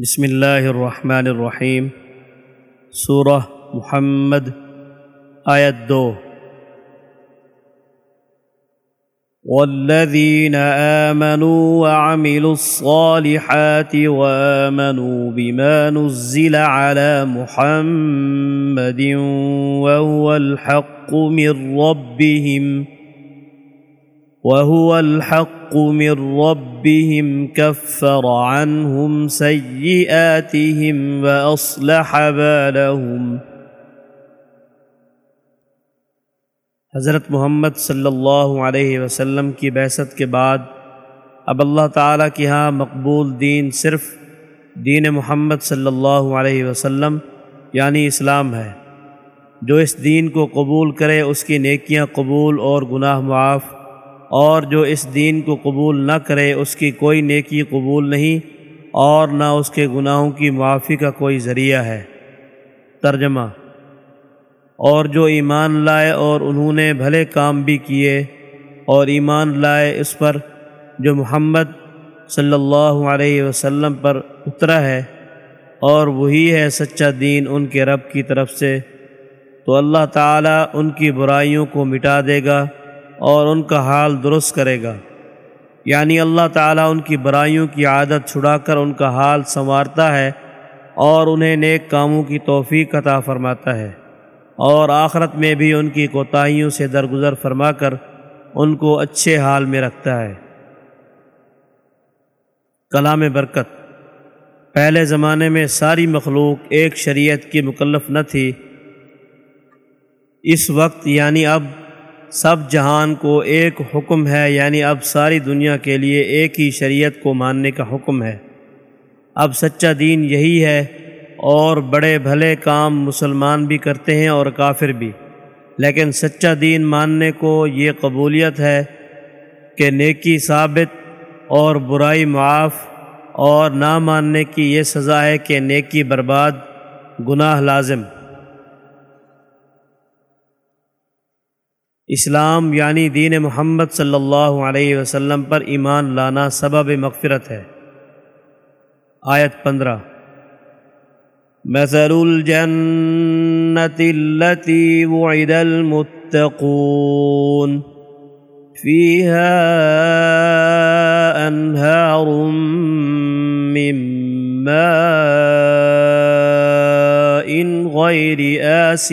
بسم اللہ الرحمن الرحیم، سورہ محمد، آیت دو۔ والذین آمنوا وعملوا الصالحات وآمنوا بما نزل على محمد وهو الحق من ربهم وهو الحق من ربهم كفر عنهم سيئاتهم وأصلح بالهم حضرت محمد صلی اللہ علیہ وسلم کی بعثت کے بعد اب اللہ تعالیٰ کے ہاں مقبول دین صرف دین محمد صلی اللہ علیہ وسلم یعنی اسلام ہے۔ جو اس دین کو قبول کرے اس کی نیکیاں قبول اور گناہ معاف اور جو اس دین کو قبول نہ کرے، اس کی کوئی نیکی قبول نہیں اور نہ اس کے گناہوں کی معافی کا کوئی ذریعہ ہے۔ ترجمہ، اور جو ایمان لائے اور انہوں نے بھلے کام بھی کیے اور ایمان لائے، اس پر جو محمد صلی اللہ علیہ وسلم پر اترا ہے اور وہی ہے سچا دین ان کے رب کی طرف سے، تو اللہ تعالیٰ ان کی برائیوں کو مٹا دے گا۔ اور ان کا حال درست کرے گا۔ یعنی اللہ تعالیٰ ان کی برائیوں کی عادت چھڑا کر ان کا حال سنوارتا ہے اور انہیں نیک کاموں کی توفیق عطا فرماتا ہے۔ اور آخرت میں بھی ان کی کوتاہیوں سے درگزر فرما کر ان کو اچھے حال میں رکھتا ہے۔ کلام برکت۔ پہلے زمانے میں ساری مخلوق ایک شریعت کی مکلف نہ تھی۔ اس وقت یعنی اب سب جہان کو ایک حکم ہے یعنی اب ساری دنیا کے لیے ایک ہی شریعت کو ماننے کا حکم ہے۔ اب سچا دین یہی ہے اور بڑے بھلے کام مسلمان بھی کرتے ہیں اور کافر بھی۔ لیکن سچا دین ماننے کو یہ قبولیت ہے کہ نیکی ثابت اور برائی معاف اور نہ ماننے کی یہ سزا ہے کہ نیکی برباد، گناہ لازم۔ اسلام یعنی دین محمد صلی اللہ علیہ وسلم پر ایمان لانا سبب مغفرت ہے۔ آیت پندرہ۔ مثل الجنة التي وعد المتقون۔ فيها أنهار من ماء غير آسٍ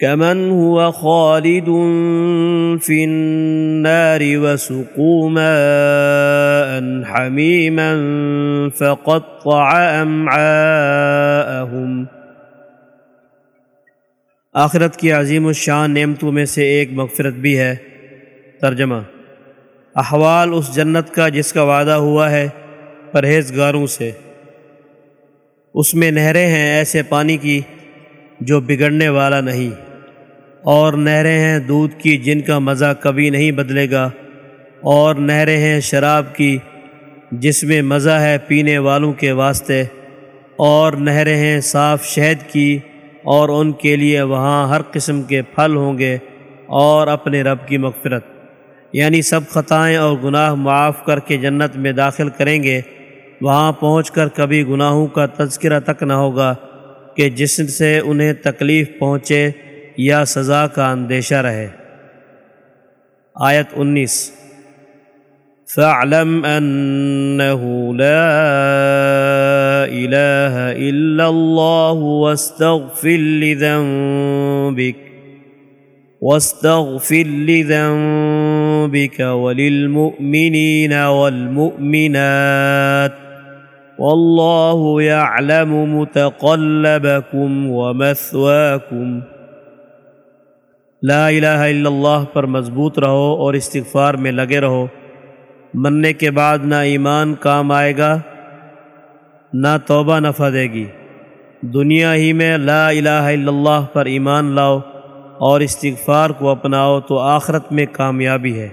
كمن هو خالد في النار وسقوا ماء حميما فقطع أمعاءهم آخرت کی عظیم الشان نعمتوں میں سے ایک مغفرت بھی ہے۔ ترجمہ احوال اس جنت کا جس کا وعدہ ہوا ہے پرہیزگاروں سے۔ اس میں نہریں ہیں ایسے پانی کی جو بگڑنے والا نہیں۔ اور نہریں ہیں دودھ کی جن کا مزہ کبھی نہیں بدلے گا، اور نہریں ہیں شراب کی جس میں مزہ ہے پینے والوں کے واسطے، اور نہریں ہیں صاف شہد کی اور ان کے لیے وہاں ہر قسم کے پھل ہوں گے اور اپنے رب کی مغفرت۔ یعنی سب خطائیں اور گناہ معاف کر کے جنت میں داخل کریں گے، وہاں پہنچ کر کبھی گناہوں کا تذکرہ تک نہ ہوگا کہ جس سے انہیں تکلیف پہنچے یا سزا کا اندیشہ رہے۔ آیت انیس۔ فاعلم انه لا الہ الا اللہ واستغفر لذنبك واستغفر لذنبك وللمؤمنين والمؤمنات، واللہ يعلم متقلبكم ومثواكم لا الہ الا اللہ پر مضبوط رہو اور استغفار میں لگے رہو۔ مننے کے بعد نہ ایمان کام آئے گا، نہ توبہ نفع دے گی۔ دنیا ہی میں لا الہ الا اللہ پر ایمان لاؤ اور استغفار کو اپناؤ تو آخرت میں کامیابی ہے۔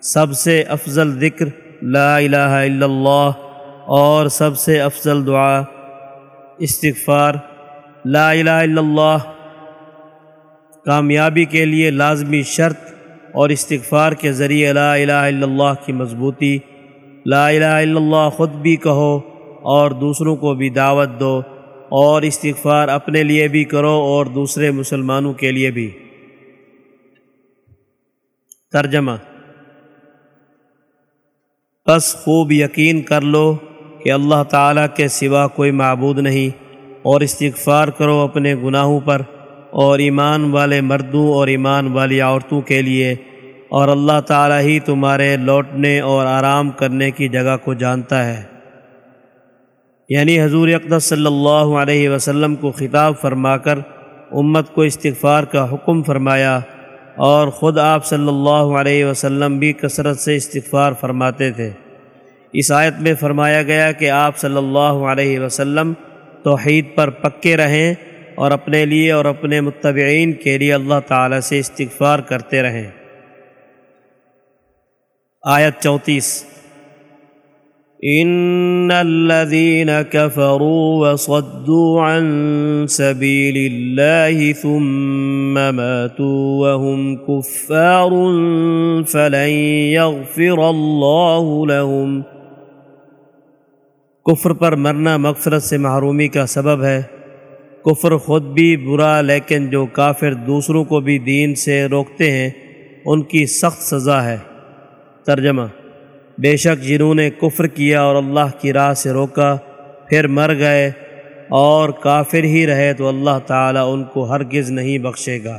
سب سے افضل ذکر لا الہ الا اللہ اور سب سے افضل دعا، استغفار۔ لا الہ الا اللہ کامیابی کے لیے لازمی شرط اور استغفار کے ذریعے لا الہ الا اللہ کی مضبوطی، لا الہ الا اللہ خود بھی کہو اور دوسروں کو بھی دعوت دو اور استغفار اپنے لیے بھی کرو اور دوسرے مسلمانوں کے لیے بھی۔ ترجمہ۔ بس خوب یقین کر لو کہ اللہ تعالیٰ کے سوا کوئی معبود نہیں اور استغفار کرو اپنے گناہوں پر۔ اور ایمان والے مردوں اور ایمان والی عورتوں کے لیے، اور اللہ تعالیٰ ہی تمہارے لوٹنے اور آرام کرنے کی جگہ کو جانتا ہے۔ یعنی حضور اقدس صلی اللہ علیہ وسلم کو خطاب فرما کر امت کو استغفار کا حکم فرمایا، اور خود آپ صلی اللہ علیہ وسلم بھی کثرت سے استغفار فرماتے تھے۔ اس آیت میں فرمایا گیا کہ آپ صلی اللہ علیہ وسلم توحید پر پکے رہیں اور اپنے لیے اور اپنے متبعین کے لیے اللہ تعالیٰ سے استغفار کرتے رہیں۔ آیت چونتیس۔ ان الذين كفروا وصدوا عن سبيل الله ثم ماتوا وهم كفار فلن يغفر الله لهم۔ کفر پر مرنا مغفرت سے محرومی کا سبب ہے۔ کفر خود بھی برا لیکن جو کافر دوسروں کو بھی دین سے روکتے ہیں، ان کی سخت سزا ہے۔ ترجمہ بے شک جنہوں نے کفر کیا اور اللہ کی راہ سے روکا، پھر مر گئے اور کافر ہی رہے تو اللہ تعالیٰ ان کو ہرگز نہیں بخشے گا۔